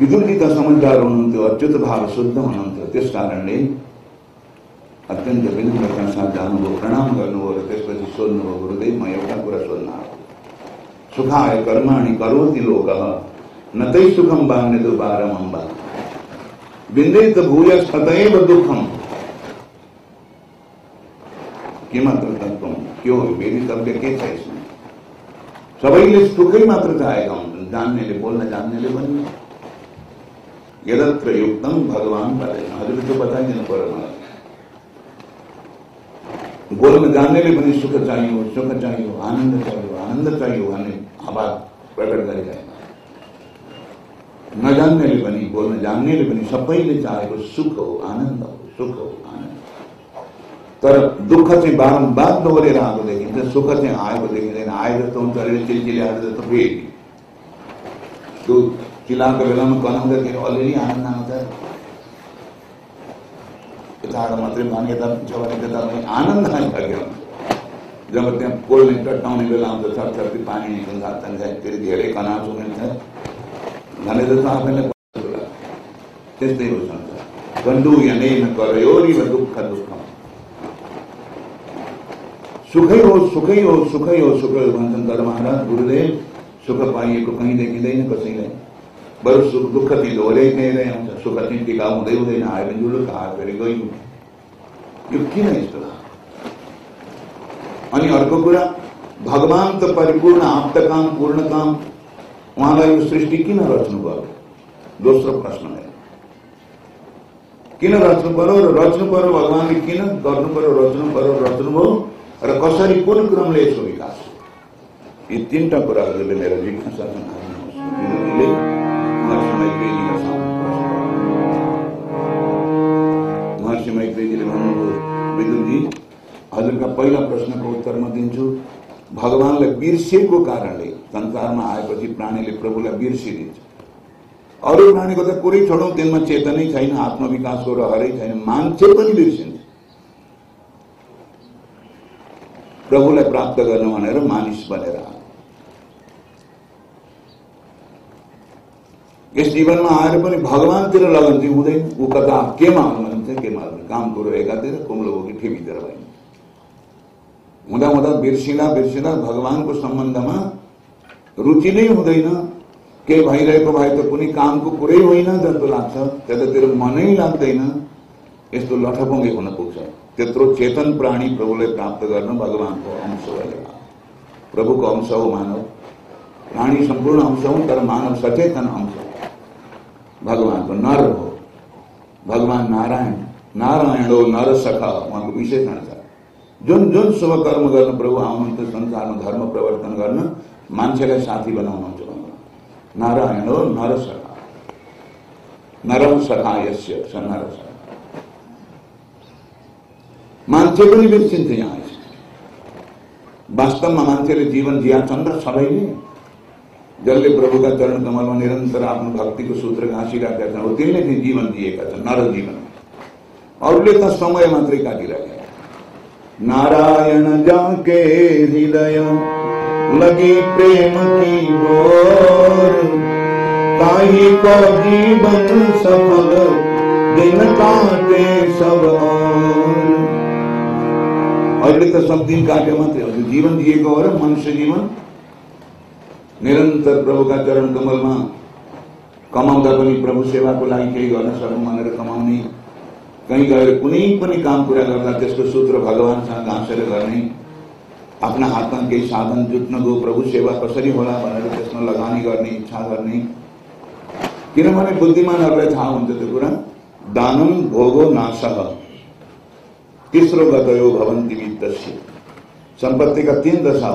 विदुरजीका समझदार हुनुहुन्थ्यो अच्युत भाव शुद्ध हुनुहुन्थ्यो त्यस कारणले अत्यन्त जानुभयो प्रणाम गर्नुभयो र त्यसपछि सोध्नुभयो गुरुदेव म एउटा कुरा सोध्न सुखाय कर्माणि करोति लोक, न तै सुखम बान्य दुबारम अम्बा विन्दित भूय सतैव दुखम किमात्र तत्व क्यों मेरी तब्य के छ यसमा सबैले सुखै मात्र चाहेका हुन्छन् जान्नेले बोल्न जान्नेले यदत्र युक्तम भगवान बताएन हजुरले त्यो बताइदिनु पर्यो मलाई बोल्न जान्नेले पनि सुख चाहियो सुख चाहियो आनन्द चाहियो आनन्द चाहियो भन्ने आवाज़ प्रकट गरिरहेका नजान्नेले पनि बोल्न जान्नेले पनि सबैले चाहेको सुख हो आनन्द हो, सुख हो आनन्द तर दुःख चाहिँ बारम्बार दोहोरेर आएको देखिन्छ सुख चाहिँ आएको देखिँदैन आए जस्तो हुन्छ अलिअलि चिलचिलाएर जस्तो फेरि। त्यो चिलाएको बेलामा गनाउँदाखेरि आइसक्यो जब टट्टाउने बेला आउँछ छरछर्ती पानी निस्कन्छ फेरि धेरै कनास हुन्छ भने जस्तो आफैलाई त्यस्तै हो। गन्डु दुःख हो सुखै हो। सुखै हो सुखै हो भन्छन् तर महाराज, गुरुदेव, सुख पाइएको कहीँ देखिँदैन कसैलाई गइयो यो किन यस्तो अनि अर्को त परिपूर्ण आप्त काम पूर्ण काम उहाँलाई यो सृष्टि किन रच्नुभयो दोस्रो प्रश्न है किन रच्नु पर्यो र रच्नु पर्यो भगवान्ले किन गर्नु पर्यो रच्नु पर्यो रच्नुभयो र कसरी कुन क्रमले यसो विकास यी तिनवटा कुराहरूले मेरो जिज्ञासा महर्षि मैत्रेयजीले भन्नुभयो विदुरजी हजुरका पहिला प्रश्नको उत्तर म दिन्छु भगवान्लाई बिर्सिएको कारणले संसारमा आएपछि प्राणीले प्रभुलाई बिर्सिदिन्छ अरू प्राणीको प्राप्त गर्नु भनेर मानिस बनेर यस जीवनमा आएर पनि भगवान्तिर लगन चाहिँ हुँदैन ऊ कता केमा हुनुहुन्छ केमा हुनु काम कुरो एकातिर कुम्लो बोकी ठिमीतिर भइन्छ हुँदा हुँदा बिर्सिँदा बिर्सिँदा भगवान्को सम्बन्धमा रुचि नै। हुँदैन केही भइरहेको भए त कुनै कामको कुरै होइन जस्तो लाग्छ त्यतातिर मनै लाग्दैन यस्तो लठपङ्गे हुन पुग्छ त्यत्रो चेतन प्राणी प्रभुलाई प्राप्त गर्न भगवान्को अंश भएर प्रभुको अंश हो मानव। प्राणी सम्पूर्ण अंश हो तर मानव सचेतन अंश भगवान्को नर हो। भगवान नारायण नारायण हो, नर सखा उहाँको विशेषण छ जुन जुन शुभ कर्म गर्न प्रभु आउनुहुन्छ संसारमा धर्म प्रवर्तन गर्न मान्छेलाई साथी बनाउनुहुन्छ भगवान् नारायण हो, नर सखा। नरम सखा यस्य नर सखा। मान्छे पनि बिर्सिन्छ यहाँ। वास्तवमा मान्छेले जीवन जियाछन् र सबैले जसले प्रभुका चरण कमलमा निरन्तर आफ्नो भक्तिको सूत्र घाँसिरहेका छन् हो। तिनले चाहिँ जीवन दिएका छन् नर जीवन। अरूले त समय मात्रै काटिरहेका नारायण जाके हृदय लगी प्रेम की बोर ताही को जीवन सफल, दिन काटे सब और। त सब दिन काट्यो मात्रै जीवन हो र मनुष्य जीवन निरन्तर प्रभुका चरण कमलमा कमाउँदा पनि प्रभु सेवाको लागि केही गर्न सकौँ भनेर कमाउने कहीँ गएर कुनै पनि काम कुरा गर्दा त्यसको सूत्र भगवान्सँग घाँसेर गर्ने आफ्ना हातमा केही साधन जुट्न गयो प्रभु सेवा कसरी होला भनेर त्यसमा लगानी गर्ने इच्छा गर्ने किनभने बुद्धिमानहरूलाई थाहा हुन्छ त्यो कुरा दानम भोगो नाशः। तेस्रो गतयो भवन्ति वित्तस्य सम्पत्तिका तीन दशा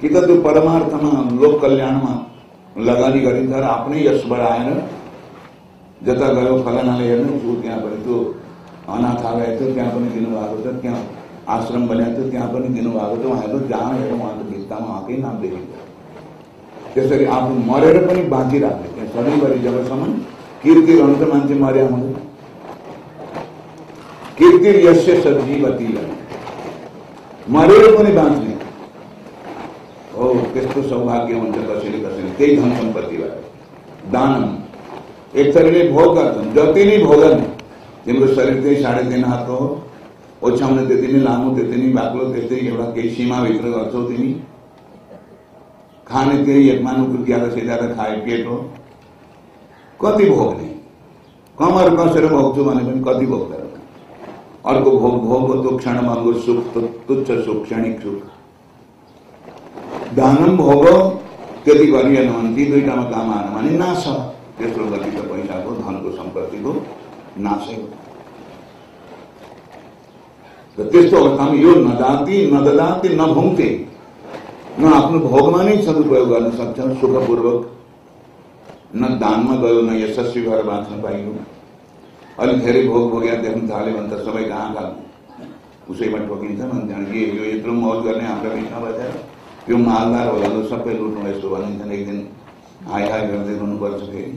कि त त्यो परमार्थमा लोक कल्याणमा लगानी गरिन्छ र आफ्नै यश बढाएर जता ऊ त्यहाँ पनि त्यो अनाथालय थियो त्यहाँ आश्रम बनेको थियो त्यहाँ पनि दिनुभएको थियो उहाँहरू जहाँ हेर्नु उहाँको भित्तामा उहाँकै नाम देखिन्छ त्यसरी आफू मरेर पनि बाँचिराख्ने त्यहाँ सधैँभरि जबसम्म कीर्ति रहन्छ मान्छे मर्या कीर्ति यस्य सजीवती मरेर पनि हो त्यस्तो सौभाग्य हुन्छ कसैले कसैले त्यही धन सम्पत्तिबाट दानम। एक तरीके भोग गर्छन् जति नै भोगन तिम्रो शरीर चाहिँ साढे तिन हातको हो। ओछ्याउने त्यति नै लामो त्यति नै बाक्लो त्यस्तै एउटा केही सीमाभित्र गर्छौ तिमी खाने त्यही एक मानु ज़्यादा से ज़्यादा खाए, पेट हो। कति भोग्ने कमर कसेर भोग्छु भने पनि कति भोग्दैन अर्को भोग भोग हो तो क्षण महँगो सुख तुच्छ सुख, क्षणिक सुख। दानम भोग त्यति गरिएन भने ती दुईटामा काम आएन भने नाश तेस्रो गति त पैसाको धनको सम्पत्तिको नाशै हो र त्यस्तो अवस्थामा यो नदाती नददाती नभुङ्ते न आफ्नो भोगमा नै सदुपयोग गर्न सक्छ सुखपूर्वक। न दानमा गयो, न यशस्वी भएर बाँच्न पाइयो अलिक धेरै भोग भोग्या देख्न थाल्यो भने त सबैको आँखा उसैमा ठोकिन्छ भने यो यत्रो मौज गर्ने हाम्रो बिचमा बजाएर त्यो मालदार होला सबै लुट्नु यस्तो भनिन्छन् एक दिन हाई हाई गर्दै गर्नुपर्छ। फेरि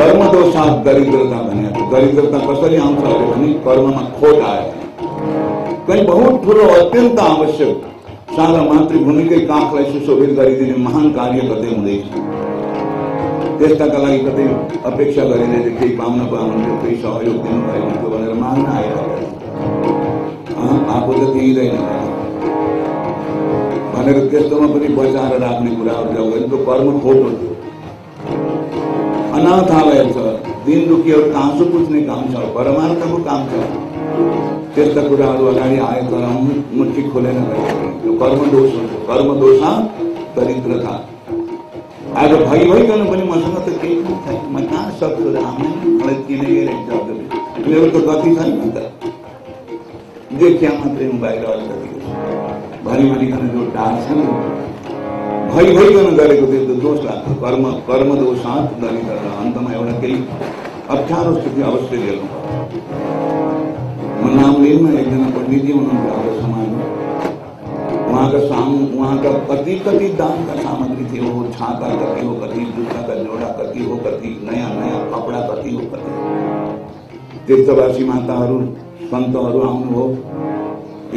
दरिद्रता भने दरिद्रता कसरी आउँछ अरे भने कर्ममा खोट आयो कहीँ बहुत ठुलो अत्यन्त आवश्यक सारा मातृभूमिकै काखलाई सुशोभित गरिदिने महान कार्य कतै हुँदैछ त्यस्ताका लागि अपेक्षा गरिँदै केही पाउन पाउनुहुन्थ्यो केही सहयोग दिनुभएको हुन्थ्यो भनेर माग्न आइरहेको आफू त कर्म खोटो अनाथालय छ दिन दुखीहरूको आँसु पुज्ने काम छ परमार्थको काम छ त्यस्ता कुराहरू अगाडि आए तर मुठी खोलेर गएको कर्म दोष हुन्छ कर्म दोषा दरिद्रता आज भइ भइकन पनि मसँग त केही पनि छैन म कहाँ सक्छु र आमै मलाई मेरो त गति छैन नि त देखिया मात्रै बाहिर अलिकति जो डाल छ भइ भइकन गरेको त्यो दोष कर्म कर्म दोषात दरिद्रता अन्तमा एउटा केही अप्ठ्यारो स्थिति अवश्य लिनु म नाम एकजना पण्डितजी हुनुहुन्थ्यो हाम्रो समाजमा उहाँका साम उहाँका कति कति दामका सामग्री थियो छाता कति हो कति जुत्ताका जोडा कति हो कति नयाँ नयाँ कपडा कति हो कति तीर्थवासी माताहरू सन्तहरू आउनुभयो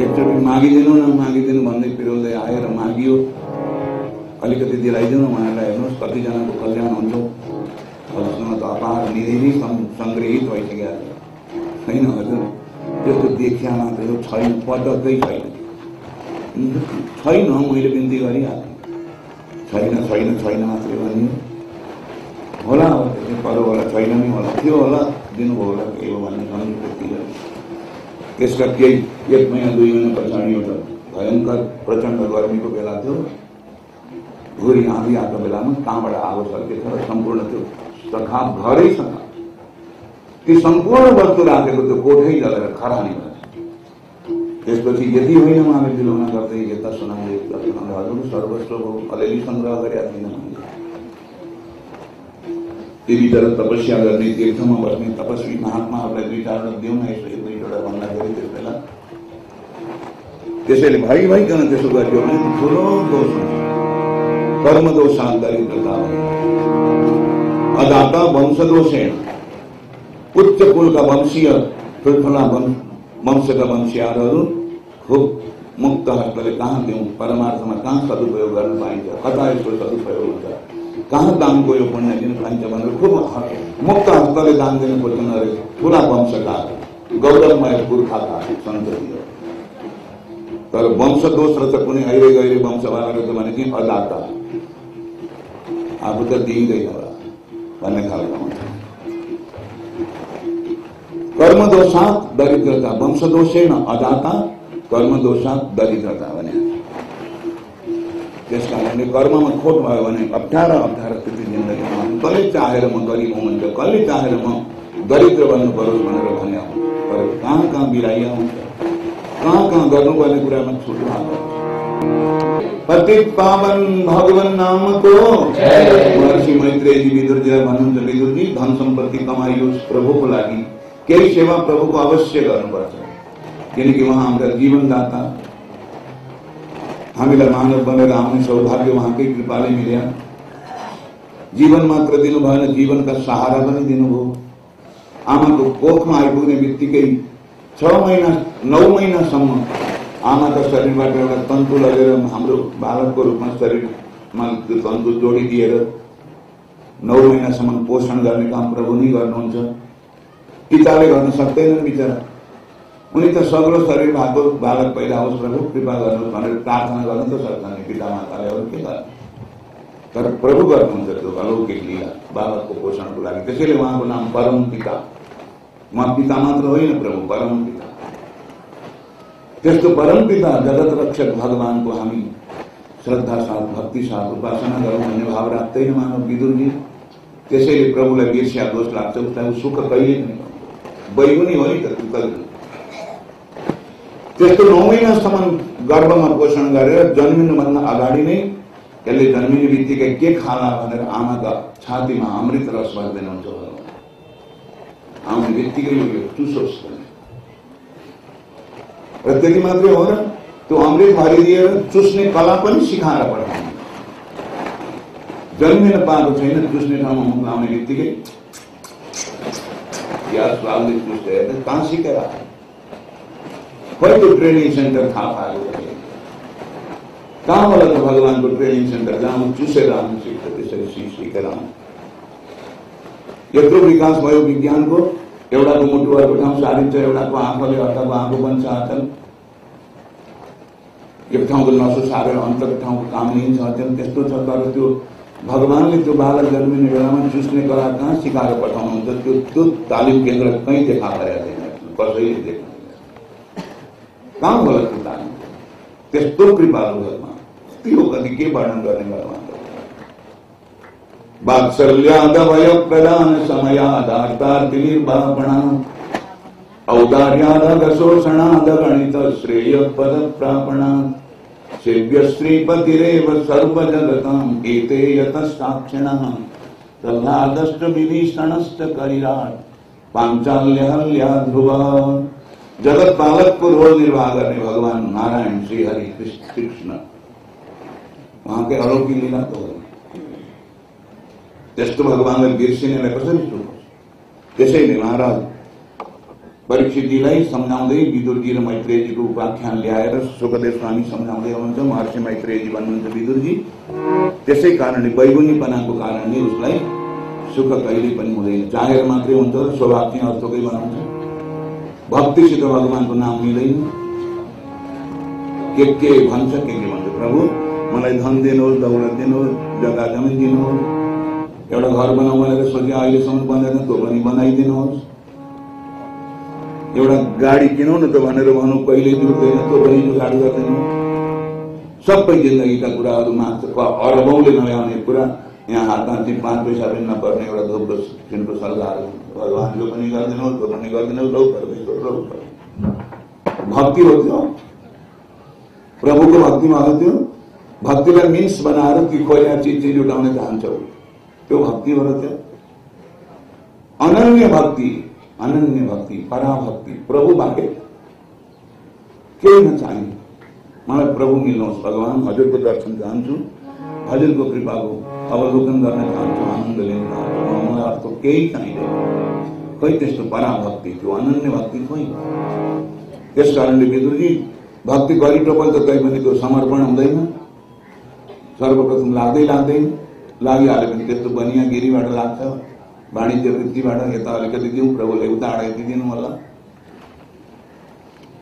एकचोटि मागिदिनु न मागिदिनु भन्दै पिरोल्दै आएर मागियो अलिकति दिलाइदिनु उहाँहरूलाई हेर्नुहोस् कतिजनाको कल्याण हुन्छ। भविष्यमा त अपार निधि नै सङ्ग्रहित भइसकेका छैन हजुर। त्यस्तो देखिया मात्रै हो छैन पटक्कै छैन। छैन मैले बिन्ती गरिहालेँ। छैन छैन छैन मात्रै भनियो। होला अब परो होला छैन नै होला। थियो होला दिनुभयो होला केही हो भन्ने सम्झुति त्यसका केही एक महिना दुई महिना पछाडि एउटा भयङ्कर प्रचण्ड गर्मीको बेला थियो। घुरी आँधी आएको बेलामा कहाँबाट आगो सर्केछ सम्पूर्ण त्यो सखा घरै सखा ती सम्पूर्ण वस्तु राखेको त्यो कोठै जलेर खरानी भए त्यसपछि यति होइन उहाँले बिलोना गर्दै यता सुनाउँदै हजुर सर्वस्व अलिअलि सङ्ग्रह गरेका थिएन त्यही तर तपस्या गर्ने तीर्थमा बस्ने तपस्वी महात्माहरूलाई दुई चारवटा दिउँ न दुईवटा भन्दाखेरि त्यस बेला त्यसैले त्यसो गरियो भने ठुलो दोष हुन्छ कर्म दोष दरिद्रता अदाता वंशदोषेण उच्च कुलका वंशीय ठुल्ठुला वंशका वंशीयहरू खुब मुक्त हस्तले कहाँ दिउँ परमार्थमा कहाँ सदुपयोग गर्न पाइन्छ कता यसको सदुपयोग हुन्छ कहाँ दानको यो पुण्य दिन पाइन्छ भनेर खुब मुक्त हस्तले दान दिन खोज्छन् अरे ठुला वंशका गौरवमय पुर्खाका सन्तति तर वंश दोष रहेछ कुनै अहिले गहिले वंशवाला रहेछ भने चाहिँ अदाता। आफू त दिइँदैन होला भन्ने खालको हुन्छ कर्मदोषात दरिद्रता, वंशदोषेण अदाता कर्मदोषात दरिद्रता भने त्यस कारणले कर्ममा खोट भयो भने अप्ठ्यारो अप्ठ्यारो स्थिति जिन्दगीमा कसले चाहेर म गरिब हुन्छ कसले चाहेर म दरिद्र बन्नु भनेर कहाँ कहाँ बिराइया हुन्छ कहाँ कहाँ गर्नुपर्ने कुरामा पतित पावन भगवान नामको महर्षि मैत्रेयजी विदुरजीलाई भन्नुहुन्छ विदुरजी धन संपत्ति कमाइयोस् प्रभुको लागि। केही सेवा प्रभुको अवश्य गर्नुपर्छ किनकि उहाँ हाम्रा जीवनदाता हामीलाई मानव बनेर आउने सौभाग्य उहाँकै कृपाले मिल्यो। जीवन मात्र दिन दिनु भएन जीवनका सहारा पनि दिनुभयो आमाको कोखमा आइपुग्ने बित्तिकै छ महिना नौ महीना महिनासम्म आमाका शरीरबाट एउटा तन्तु लगेर हाम्रो बालकको रूपमा शरीरमा त्यो तन्तु जोडिदिएर नौ महिनासम्म पोषण गर्ने काम प्रभु नै गर्नुहुन्छ। पिताले गर्न सक्दैनन् बिचरा। उनी त सग्लो शरीर भएको बालक पहिला होस् प्रभु कृपा गर्नुहोस् भनेर प्रार्थना गर्न त सक्छन् पिता माताले अरू के गर्नु? तर प्रभु गर्नुहुन्छ त्यो अलौकिक लीला बालकको पोषणको लागि। त्यसैले उहाँको नाम परम पिता उहाँ पिता मात्र होइन प्रभु परम पिता त्यस्तो परम पिता जगत रक्षक भगवान को हामी श्रद्धा साथ भक्ति साथ उपासना गरौँ भन्ने भाव राख्दैन मानव विदुरजी त्यसैले प्रभुलाई बिर्सिया दोष लाग्छ उसलाई सुख कहिले पनि बैगुनी हो नि त कहिले त्यस्तो नौ महिनासम्म गर्भमा पोषण गरेर जन्मिनुभन्दा अगाडि नै यसले जन्मिने बित्तिकै के खाला भनेर आमाका छातीमा अमृत रस भरिदिनुहुन्छ आउने बित्तिकै यो चुसोस् र त्यति मात्रै हो र त्यो अमृत भरिदिएर चुस्ने कला पनि सिकाएर पठाउनु जन्मिन पाएको छैन चुस्ने ठाउँमा मुख लाउने बित्तिकै या स्वादले चुस्दै कहाँ सिकेर त्यो ट्रेनिङ सेन्टर थाहा पाएको कहाँबाट त भगवान्को ट्रेनिङ सेन्टर जहाँ चुसेर आउनु सिक्छ त्यसरी सिकेर आउनु यत्रो विकास भयो विज्ञानको एउटाको मुटु अर्को ठाउँ सारिन्छ एउटाको आँखाले अर्काको आँखो पनि सार्छन् एक ठाउँको नसो सारेर अन्तर ठाउँको काम लिन्छ अध्ययन त्यस्तो छ तर त्यो भगवान्ले त्यो बालक जन्मिने बेलामा चुस्ने कला कहाँ सिकाएर पठाउनुहुन्छ त्यो त्यो तालिम केन्द्र कहीँ देखा परेको छैन कसैले देख्नु कहाँ होला त्यो तालिम त्यस्तो भगवान् कति के वर्णन गर्ने भगवान् वात्सल्यादवय प्रदान श्रेय पद प्रापणा सेव्य श्रीपतिरेव सर्वजगताम् एते यतस्ताक्षिणः प्रह्लादश्च ध्रुवः जगत पालकको रोल निर्वाह गर्ने भगवान नारायण श्री हरि कृष्ण। वहाँ के अलौकिक लीला त त्यस्तो भगवान्लाई बिर्सिनेलाई कसरी चुकोस् त्यसैले महाराज परीक्षितजीलाई सम्झाउँदै विदुरजी र मैत्रेयजीको उपाख्यान ल्याएर सुखदेव स्वामी सम्झाउँदै हुनुहुन्छ महर्षि मैत्रेयजी भन्नुहुन्छ विदुरजी त्यसै कारणले बैगुनीपनाको कारणले उसलाई सुख कहिले पनि हुँदैन चाहेर मात्रै हुन्छ स्वभाव चाहिँ अर्थकै बनाउँछ भक्तिसित भगवान्को नाम मिल्दैन के के के के भन्छ प्रभु मलाई धन दिनुहोस् दौलत दिनुहोस् जग्गा जमिन दिनुहोस् एउटा घर बनाऊ भनेर सोचे अहिलेसम्म बन्दैन त्यो पनि बनाइदिनुहोस्। एउटा गाडी किनौ न त भनेर भनौँ कहिले जुट्दैन त्यो पनि जुगाड गर्दैन। सबै जिन्दगीका कुराहरू मात्र अरबौले नल्याउने कुरा यहाँ हातमा चाहिँ पाँच पैसा पनि नपर्ने एउटा धोपको सिनको सल्लाहहरू भगवान्को पनि गरिदिनुहोस् त्यो पनि गरिदिनुहोस् लौ भक्ति हो त्यो। प्रभुको भक्तिमा हो त्यो। भक्तिलाई मिन्स बनाएर ती खोया चिज चाहिँ जुटाउन चाहन्छौ। त्यो भक्ति हो। र त्यो अनन्य भक्ति अनन्य भक्ति, पराभक्ति, प्रभु बाहेक केही नचाहिने मलाई प्रभु मिल्नुहोस् भगवान् हजुरको दर्शन चाहन्छु हजुरको कृपाको अवलोकन गर्न चाहन्छु आनन्द लिन चाहन्छु मलाई अर्थ केही चाहिँदैन खै त्यस्तो पराभक्ति थियो अनन्य भक्ति खोइ त्यस कारणले विदुरजी भक्ति गरिटोपल त कहीँ पनि समर्पण हुँदैन सर्वप्रथम लाग्दै लाग्दैन लागिहाल्यो भने त्यस्तो बनियागिरीबाट लाग्छ वाणिज्य वृत्तिबाट यता अलिकति दिउँ प्रभुले उता अडाइदिनु होला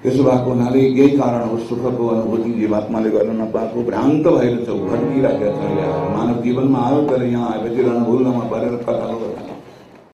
त्यसो भएको हुनाले यही कारण हो सुखको अनुभूति जीवात्माले गर्न नपाएको भ्रान्त भएर छ भड्किराखेको छ मानव जीवनमा आयो तर यहाँ आएपछि रणभुल्नमा परेर कथा